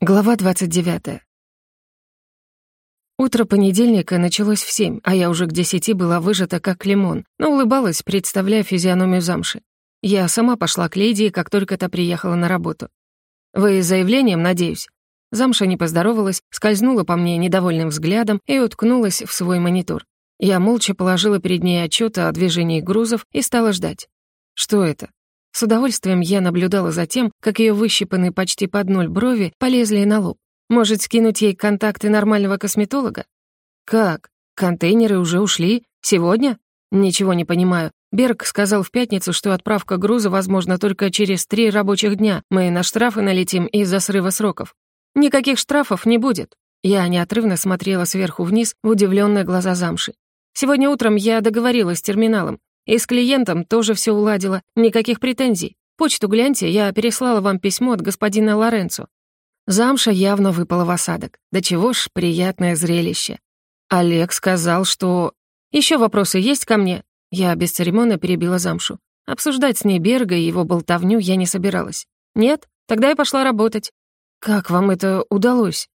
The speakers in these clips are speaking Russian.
Глава 29. Утро понедельника началось в семь, а я уже к десяти была выжата как лимон, но улыбалась, представляя физиономию замши. Я сама пошла к Лидии, как только та приехала на работу. «Вы заявлением, надеюсь?» Замша не поздоровалась, скользнула по мне недовольным взглядом и уткнулась в свой монитор. Я молча положила перед ней отчет о движении грузов и стала ждать. Что это? С удовольствием я наблюдала за тем, как ее выщипанные почти под ноль брови полезли на лоб. Может, скинуть ей контакты нормального косметолога? Как? Контейнеры уже ушли? Сегодня? Ничего не понимаю. Берг сказал в пятницу, что отправка груза возможна только через три рабочих дня. Мы на штрафы налетим из-за срыва сроков. Никаких штрафов не будет. Я неотрывно смотрела сверху вниз в удивленные глаза замши. Сегодня утром я договорилась с терминалом. И с клиентом тоже все уладила, никаких претензий. Почту гляньте, я переслала вам письмо от господина Лоренцо. Замша явно выпала в осадок. Да чего ж, приятное зрелище. Олег сказал, что... Еще вопросы есть ко мне?» Я бесцеремонно перебила замшу. Обсуждать с ней Берга и его болтовню я не собиралась. «Нет? Тогда я пошла работать». «Как вам это удалось?»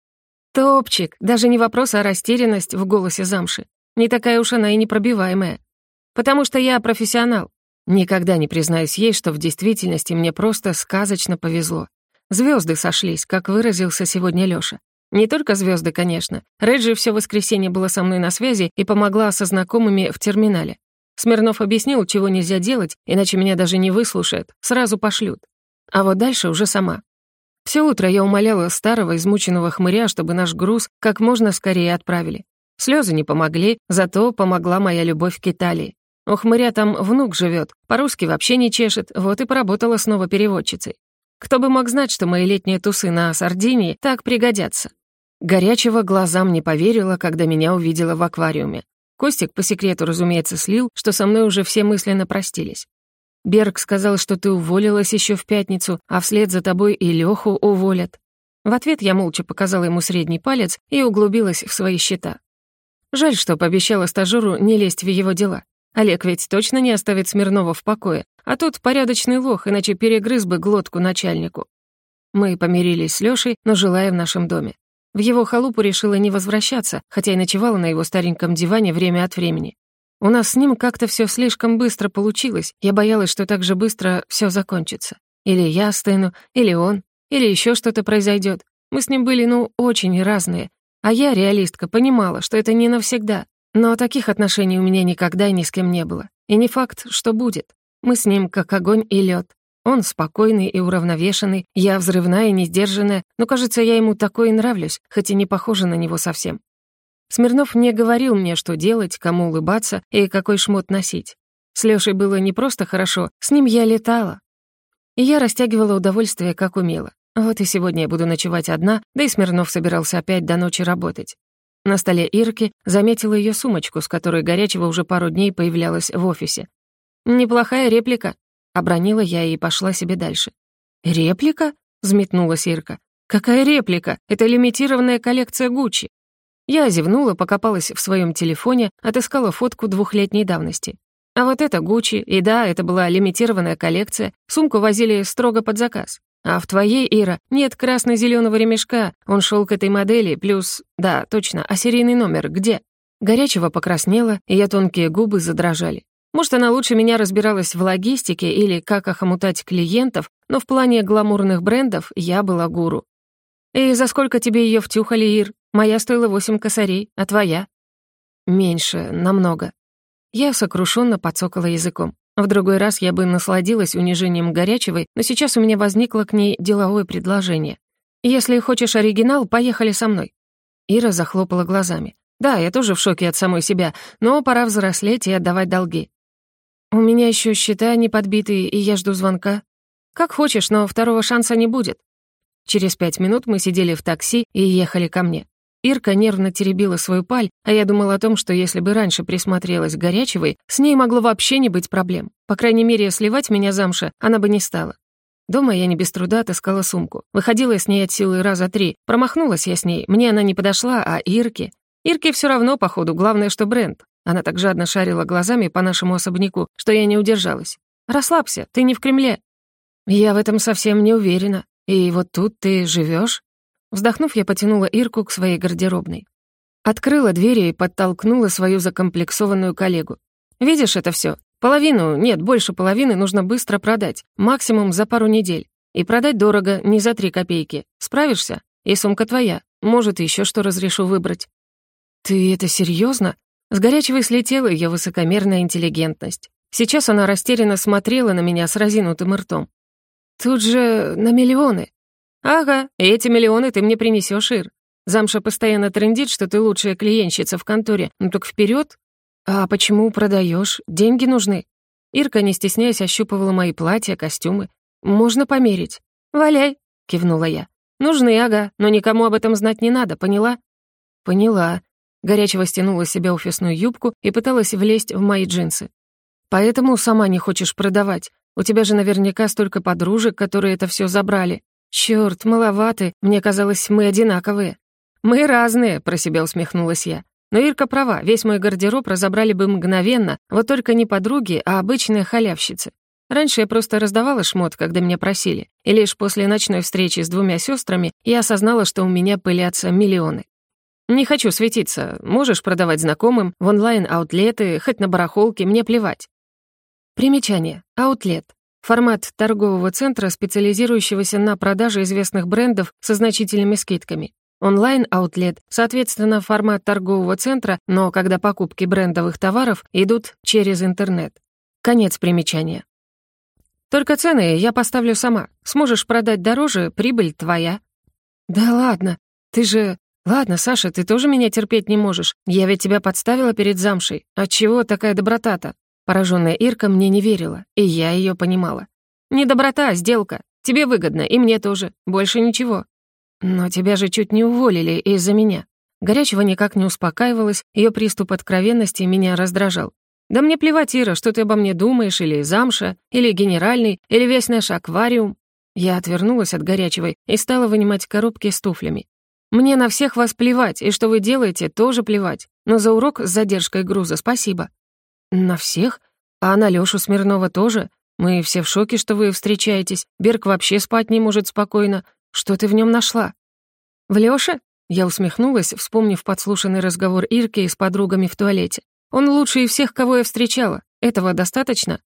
«Топчик, даже не вопрос, а растерянность в голосе замши. Не такая уж она и непробиваемая. Потому что я профессионал. Никогда не признаюсь ей, что в действительности мне просто сказочно повезло. Звезды сошлись, как выразился сегодня Лёша. Не только звезды, конечно. Реджи все воскресенье была со мной на связи и помогла со знакомыми в терминале. Смирнов объяснил, чего нельзя делать, иначе меня даже не выслушают, сразу пошлют. А вот дальше уже сама. Все утро я умоляла старого измученного хмыря, чтобы наш груз как можно скорее отправили. Слезы не помогли, зато помогла моя любовь к Италии. У хмыря там внук живет, по-русски вообще не чешет, вот и поработала снова переводчицей. Кто бы мог знать, что мои летние тусы на Сардинии так пригодятся. Горячего глазам не поверила, когда меня увидела в аквариуме. Костик по секрету, разумеется, слил, что со мной уже все мысленно простились. Берг сказал, что ты уволилась еще в пятницу, а вслед за тобой и Леху уволят. В ответ я молча показала ему средний палец и углубилась в свои счета. Жаль, что пообещала стажеру не лезть в его дела. Олег ведь точно не оставит Смирнова в покое, а тут порядочный лох, иначе перегрыз бы глотку начальнику. Мы помирились с Лёшей, но желая в нашем доме. В его халупу решила не возвращаться, хотя и ночевала на его стареньком диване время от времени. У нас с ним как-то все слишком быстро получилось, я боялась, что так же быстро все закончится. Или я стыну, или он, или еще что-то произойдет. Мы с ним были, ну, очень разные. А я, реалистка, понимала, что это не навсегда, но таких отношений у меня никогда ни с кем не было. И не факт, что будет. Мы с ним как огонь и лед. Он спокойный и уравновешенный, я взрывная и несдержанная, но, кажется, я ему такой и нравлюсь, хоть и не похожа на него совсем. Смирнов не говорил мне, что делать, кому улыбаться и какой шмот носить. С Лёшей было не просто хорошо, с ним я летала. И я растягивала удовольствие, как умела. Вот и сегодня я буду ночевать одна, да и Смирнов собирался опять до ночи работать. На столе Ирки заметила ее сумочку, с которой Горячего уже пару дней появлялась в офисе. «Неплохая реплика», — обронила я и пошла себе дальше. «Реплика?» — взметнулась Ирка. «Какая реплика? Это лимитированная коллекция Гуччи». Я зевнула, покопалась в своем телефоне, отыскала фотку двухлетней давности. А вот это Гуччи, и да, это была лимитированная коллекция, сумку возили строго под заказ. А в твоей, Ира, нет красно зеленого ремешка. Он шел к этой модели, плюс... Да, точно, а серийный номер где? Горячего покраснело, и я тонкие губы задрожали. Может, она лучше меня разбиралась в логистике или как охомутать клиентов, но в плане гламурных брендов я была гуру. «И за сколько тебе ее втюхали, Ир? Моя стоила восемь косарей, а твоя?» «Меньше, намного». Я сокрушенно подсокала языком. В другой раз я бы насладилась унижением Горячевой, но сейчас у меня возникло к ней деловое предложение. «Если хочешь оригинал, поехали со мной». Ира захлопала глазами. «Да, я тоже в шоке от самой себя, но пора взрослеть и отдавать долги». «У меня еще счета не подбитые, и я жду звонка». «Как хочешь, но второго шанса не будет». Через пять минут мы сидели в такси и ехали ко мне. Ирка нервно теребила свою паль, а я думала о том, что если бы раньше присмотрелась к Горячевой, с ней могло вообще не быть проблем. По крайней мере, сливать меня замша она бы не стала. Дома я не без труда отыскала сумку. Выходила с ней от силы раза три. Промахнулась я с ней, мне она не подошла, а Ирке... Ирке все равно, походу, главное, что бренд. Она так жадно шарила глазами по нашему особняку, что я не удержалась. «Расслабься, ты не в Кремле». «Я в этом совсем не уверена. И вот тут ты живешь? Вздохнув, я потянула Ирку к своей гардеробной. Открыла двери и подтолкнула свою закомплексованную коллегу. «Видишь это все? Половину, нет, больше половины нужно быстро продать, максимум за пару недель. И продать дорого, не за три копейки. Справишься? И сумка твоя. Может, еще что разрешу выбрать». «Ты это серьезно? С горячего слетела ее высокомерная интеллигентность. Сейчас она растерянно смотрела на меня с разинутым ртом. «Тут же на миллионы». «Ага, эти миллионы ты мне принесешь, Ир. Замша постоянно трендит, что ты лучшая клиентщица в конторе. Ну так вперед. А почему продаешь? Деньги нужны». Ирка, не стесняясь, ощупывала мои платья, костюмы. «Можно померить?» «Валяй», — кивнула я. «Нужны, ага, но никому об этом знать не надо, поняла?» «Поняла». Горячего стянула с себя офисную юбку и пыталась влезть в мои джинсы. «Поэтому сама не хочешь продавать. У тебя же наверняка столько подружек, которые это все забрали. Черт, маловаты, мне казалось, мы одинаковые». «Мы разные», — про себя усмехнулась я. Но Ирка права, весь мой гардероб разобрали бы мгновенно, вот только не подруги, а обычные халявщицы. Раньше я просто раздавала шмот, когда меня просили, и лишь после ночной встречи с двумя сестрами я осознала, что у меня пылятся миллионы. Не хочу светиться, можешь продавать знакомым, в онлайн-аутлеты, хоть на барахолке, мне плевать. Примечание. Аутлет. Формат торгового центра, специализирующегося на продаже известных брендов со значительными скидками. Онлайн-аутлет, соответственно, формат торгового центра, но когда покупки брендовых товаров идут через интернет. Конец примечания. Только цены я поставлю сама. Сможешь продать дороже, прибыль твоя». «Да ладно, ты же... Ладно, Саша, ты тоже меня терпеть не можешь. Я ведь тебя подставила перед замшей. Отчего такая доброта-то?» Пораженная Ирка мне не верила, и я ее понимала. «Не доброта, а сделка. Тебе выгодно, и мне тоже. Больше ничего». «Но тебя же чуть не уволили из-за меня». Горячего никак не успокаивалась, ее приступ откровенности меня раздражал. «Да мне плевать, Ира, что ты обо мне думаешь, или замша, или генеральный, или весь наш аквариум». Я отвернулась от горячего и стала вынимать коробки с туфлями. «Мне на всех вас плевать, и что вы делаете, тоже плевать. Но за урок с задержкой груза спасибо». «На всех? А на Лёшу Смирнова тоже? Мы все в шоке, что вы встречаетесь. Берг вообще спать не может спокойно. Что ты в нем нашла?» «В Лёше?» Я усмехнулась, вспомнив подслушанный разговор Ирки с подругами в туалете. Он лучший из всех, кого я встречала. Этого достаточно?»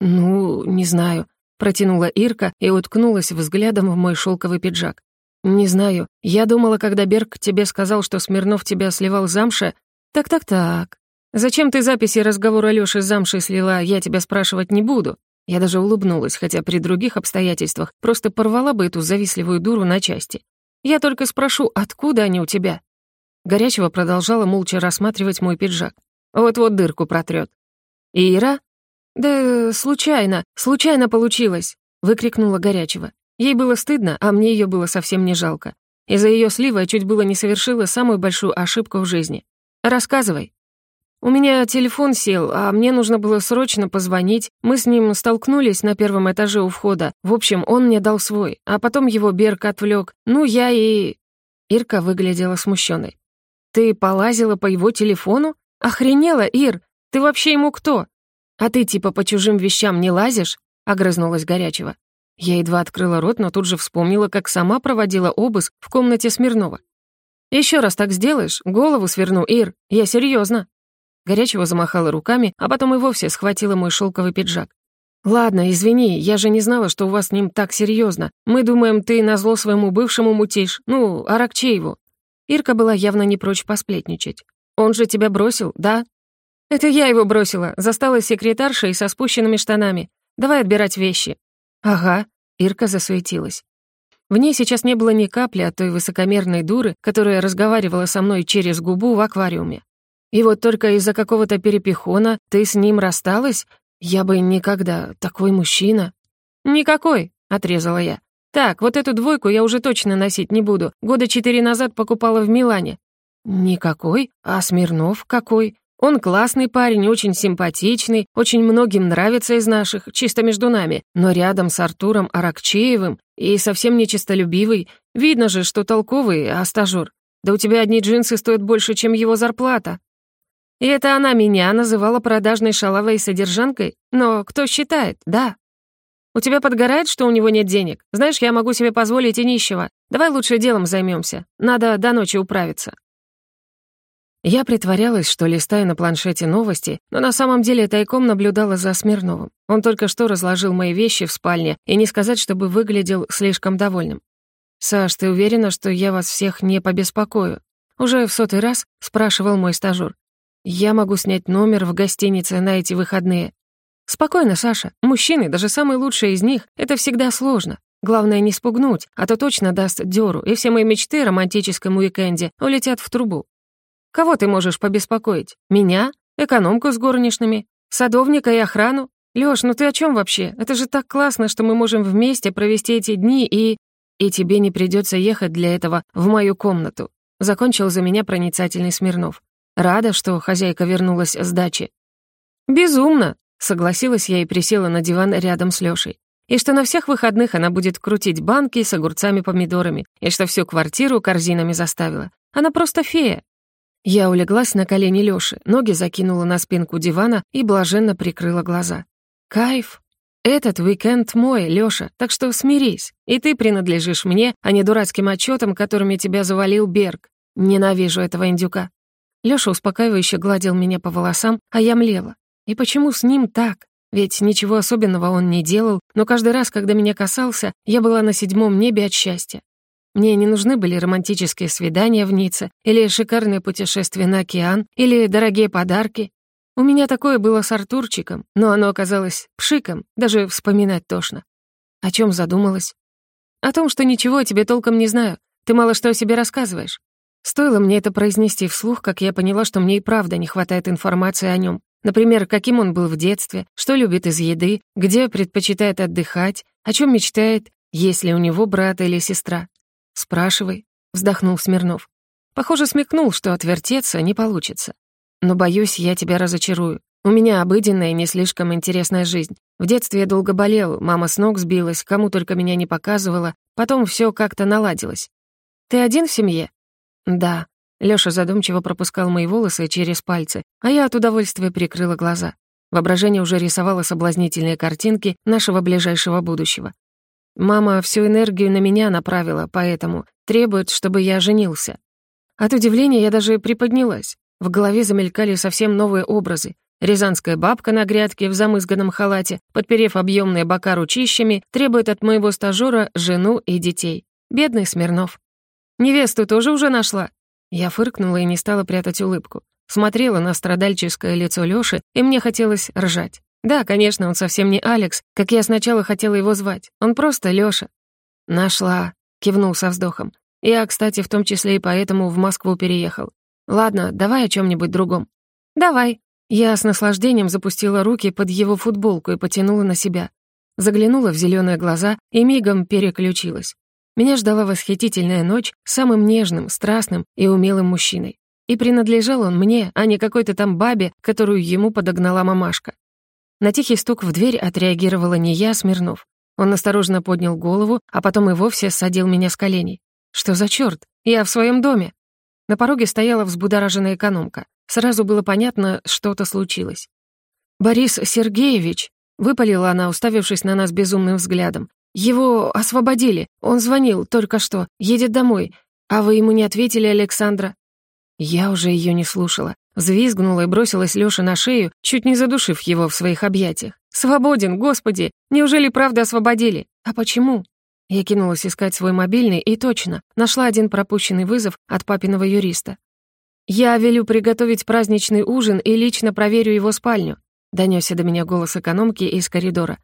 «Ну, не знаю», — протянула Ирка и уткнулась взглядом в мой шелковый пиджак. «Не знаю. Я думала, когда Берг тебе сказал, что Смирнов тебя сливал замша. Так-так-так. Зачем ты записи разговора Лёши с замшей слила, я тебя спрашивать не буду». Я даже улыбнулась, хотя при других обстоятельствах просто порвала бы эту завистливую дуру на части. «Я только спрошу, откуда они у тебя?» Горячего продолжала молча рассматривать мой пиджак. Вот-вот дырку протрет. «Ира?» «Да случайно, случайно получилось!» — выкрикнула горячего. Ей было стыдно, а мне ее было совсем не жалко. Из-за ее слива я чуть было не совершила самую большую ошибку в жизни. «Рассказывай». «У меня телефон сел, а мне нужно было срочно позвонить. Мы с ним столкнулись на первом этаже у входа. В общем, он мне дал свой, а потом его Берг отвлек. Ну, я и...» Ирка выглядела смущенной. «Ты полазила по его телефону? «Охренела, Ир! Ты вообще ему кто? А ты типа по чужим вещам не лазишь?» — огрызнулась горячего. Я едва открыла рот, но тут же вспомнила, как сама проводила обыск в комнате Смирнова. Еще раз так сделаешь, голову сверну, Ир, я серьезно. Горячего замахала руками, а потом и вовсе схватила мой шелковый пиджак. «Ладно, извини, я же не знала, что у вас с ним так серьезно. Мы думаем, ты назло своему бывшему мутишь, ну, Аракчееву». Ирка была явно не прочь посплетничать. Он же тебя бросил, да?» «Это я его бросила, застала секретаршей со спущенными штанами. Давай отбирать вещи». «Ага», — Ирка засуетилась. В ней сейчас не было ни капли от той высокомерной дуры, которая разговаривала со мной через губу в аквариуме. И вот только из-за какого-то перепихона ты с ним рассталась? Я бы никогда, такой мужчина. «Никакой», — отрезала я. «Так, вот эту двойку я уже точно носить не буду. Года четыре назад покупала в Милане. «Никакой? А Смирнов какой? Он классный парень, очень симпатичный, очень многим нравится из наших, чисто между нами, но рядом с Артуром Аракчеевым и совсем не чистолюбивый. Видно же, что толковый, а стажёр. Да у тебя одни джинсы стоят больше, чем его зарплата». И это она меня называла продажной шалавой содержанкой? Но кто считает, да? У тебя подгорает, что у него нет денег? Знаешь, я могу себе позволить и нищего. Давай лучше делом займемся. Надо до ночи управиться». Я притворялась, что листаю на планшете новости, но на самом деле тайком наблюдала за Смирновым. Он только что разложил мои вещи в спальне, и не сказать, чтобы выглядел слишком довольным. «Саш, ты уверена, что я вас всех не побеспокою?» Уже в сотый раз спрашивал мой стажёр. «Я могу снять номер в гостинице на эти выходные». «Спокойно, Саша. Мужчины, даже самые лучшие из них, это всегда сложно. Главное не спугнуть, а то точно даст дёру, и все мои мечты о романтическом уикенде улетят в трубу. Кого ты можешь побеспокоить? Меня? Экономку с горничными? Садовника и охрану? Лёш, ну ты о чем вообще? Это же так классно, что мы можем вместе провести эти дни и... И тебе не придется ехать для этого в мою комнату. Закончил за меня проницательный Смирнов. Рада, что хозяйка вернулась с дачи. Безумно, согласилась я и присела на диван рядом с Лёшей. И что на всех выходных она будет крутить банки с огурцами-помидорами, и что всю квартиру корзинами заставила. Она просто фея, я улеглась на колени Лёши, ноги закинула на спинку дивана и блаженно прикрыла глаза. Кайф. Этот уикенд мой, Лёша, так что смирись. И ты принадлежишь мне, а не дурацким отчетам, которыми тебя завалил Берг. Ненавижу этого индюка. Лёша успокаивающе гладил меня по волосам, а я млела. И почему с ним так? Ведь ничего особенного он не делал, но каждый раз, когда меня касался, я была на седьмом небе от счастья. Мне не нужны были романтические свидания в Ницце, или шикарные путешествия на океан, или дорогие подарки. У меня такое было с Артурчиком, но оно оказалось пшиком, даже вспоминать тошно. О чем задумалась? О том, что ничего о тебе толком не знаю. Ты мало что о себе рассказываешь. Стоило мне это произнести вслух, как я поняла, что мне и правда не хватает информации о нем. Например, каким он был в детстве, что любит из еды, где предпочитает отдыхать, о чем мечтает, есть ли у него брат или сестра. «Спрашивай», — вздохнул Смирнов. Похоже, смекнул, что отвертеться не получится. «Но, боюсь, я тебя разочарую. У меня обыденная и не слишком интересная жизнь. В детстве я долго болел, мама с ног сбилась, кому только меня не показывала, потом все как-то наладилось. Ты один в семье?» «Да». Лёша задумчиво пропускал мои волосы через пальцы, а я от удовольствия прикрыла глаза. Воображение уже рисовало соблазнительные картинки нашего ближайшего будущего. Мама всю энергию на меня направила, поэтому требует, чтобы я женился. От удивления я даже приподнялась. В голове замелькали совсем новые образы. Рязанская бабка на грядке в замызганном халате, подперев объемные бока ручищами, требует от моего стажёра жену и детей. Бедный Смирнов. «Невесту тоже уже нашла?» Я фыркнула и не стала прятать улыбку. Смотрела на страдальческое лицо Лёши, и мне хотелось ржать. Да, конечно, он совсем не Алекс, как я сначала хотела его звать. Он просто Лёша. «Нашла», — кивнул со вздохом. «Я, кстати, в том числе и поэтому в Москву переехал. Ладно, давай о чем нибудь другом». «Давай». Я с наслаждением запустила руки под его футболку и потянула на себя. Заглянула в зеленые глаза и мигом переключилась. Меня ждала восхитительная ночь с самым нежным, страстным и умелым мужчиной. И принадлежал он мне, а не какой-то там бабе, которую ему подогнала мамашка. На тихий стук в дверь отреагировала не я, а Смирнов. Он осторожно поднял голову, а потом и вовсе садил меня с коленей. «Что за чёрт? Я в своем доме!» На пороге стояла взбудораженная экономка. Сразу было понятно, что-то случилось. «Борис Сергеевич!» — выпалила она, уставившись на нас безумным взглядом. «Его освободили. Он звонил только что. Едет домой. А вы ему не ответили, Александра?» Я уже ее не слушала. Взвизгнула и бросилась Лёше на шею, чуть не задушив его в своих объятиях. «Свободен, господи! Неужели правда освободили? А почему?» Я кинулась искать свой мобильный и точно нашла один пропущенный вызов от папиного юриста. «Я велю приготовить праздничный ужин и лично проверю его спальню», донёсся до меня голос экономки из коридора.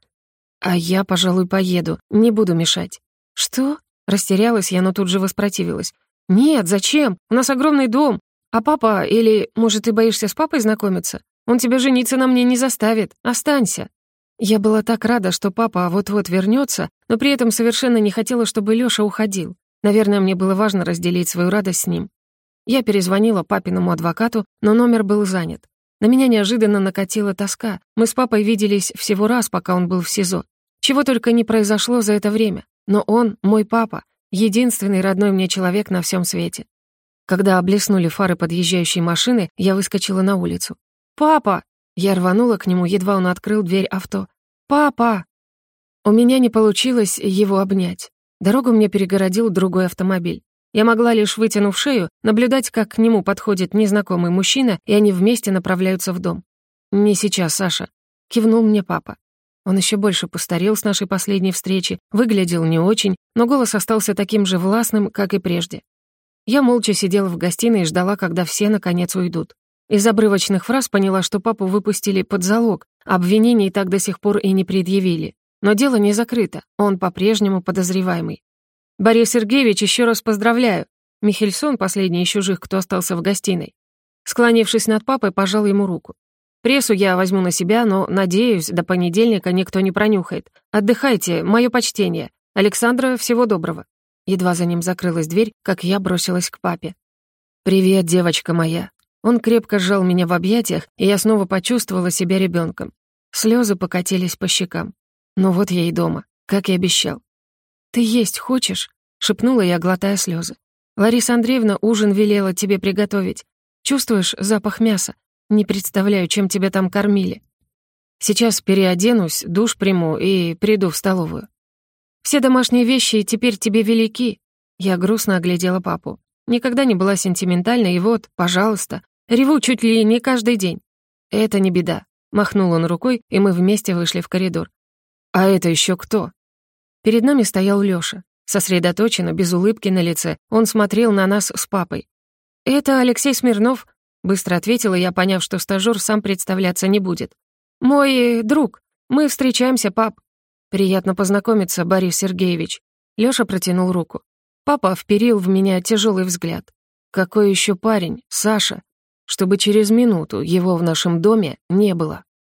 «А я, пожалуй, поеду, не буду мешать». «Что?» Растерялась я, но тут же воспротивилась. «Нет, зачем? У нас огромный дом. А папа, или, может, ты боишься с папой знакомиться? Он тебя жениться на мне не заставит. Останься». Я была так рада, что папа вот-вот вернется, но при этом совершенно не хотела, чтобы Лёша уходил. Наверное, мне было важно разделить свою радость с ним. Я перезвонила папиному адвокату, но номер был занят. На меня неожиданно накатила тоска. Мы с папой виделись всего раз, пока он был в СИЗО. Чего только не произошло за это время. Но он — мой папа, единственный родной мне человек на всем свете. Когда облеснули фары подъезжающей машины, я выскочила на улицу. «Папа!» Я рванула к нему, едва он открыл дверь авто. «Папа!» У меня не получилось его обнять. Дорогу мне перегородил другой автомобиль. Я могла лишь, вытянув шею, наблюдать, как к нему подходит незнакомый мужчина, и они вместе направляются в дом. «Не сейчас, Саша», — кивнул мне папа. Он еще больше постарел с нашей последней встречи, выглядел не очень, но голос остался таким же властным, как и прежде. Я молча сидела в гостиной и ждала, когда все, наконец, уйдут. Из обрывочных фраз поняла, что папу выпустили под залог, обвинений так до сих пор и не предъявили. Но дело не закрыто, он по-прежнему подозреваемый. «Борис Сергеевич, еще раз поздравляю!» Михельсон, последний из чужих, кто остался в гостиной. Склонившись над папой, пожал ему руку. Прессу я возьму на себя, но, надеюсь, до понедельника никто не пронюхает. Отдыхайте, мое почтение. Александра, всего доброго». Едва за ним закрылась дверь, как я бросилась к папе. «Привет, девочка моя». Он крепко сжал меня в объятиях, и я снова почувствовала себя ребенком. Слезы покатились по щекам. Но вот я и дома, как и обещал. «Ты есть хочешь?» — шепнула я, глотая слезы. «Лариса Андреевна ужин велела тебе приготовить. Чувствуешь запах мяса? Не представляю, чем тебя там кормили. Сейчас переоденусь, душ приму и приду в столовую. Все домашние вещи теперь тебе велики. Я грустно оглядела папу. Никогда не была сентиментальна, и вот, пожалуйста, реву чуть ли не каждый день. Это не беда. Махнул он рукой, и мы вместе вышли в коридор. А это еще кто? Перед нами стоял Лёша. Сосредоточенно, без улыбки на лице, он смотрел на нас с папой. «Это Алексей Смирнов, Быстро ответила я, поняв, что стажёр сам представляться не будет. «Мой э, друг. Мы встречаемся, пап». «Приятно познакомиться, Борис Сергеевич». Лёша протянул руку. Папа вперил в меня тяжелый взгляд. «Какой еще парень, Саша?» Чтобы через минуту его в нашем доме не было.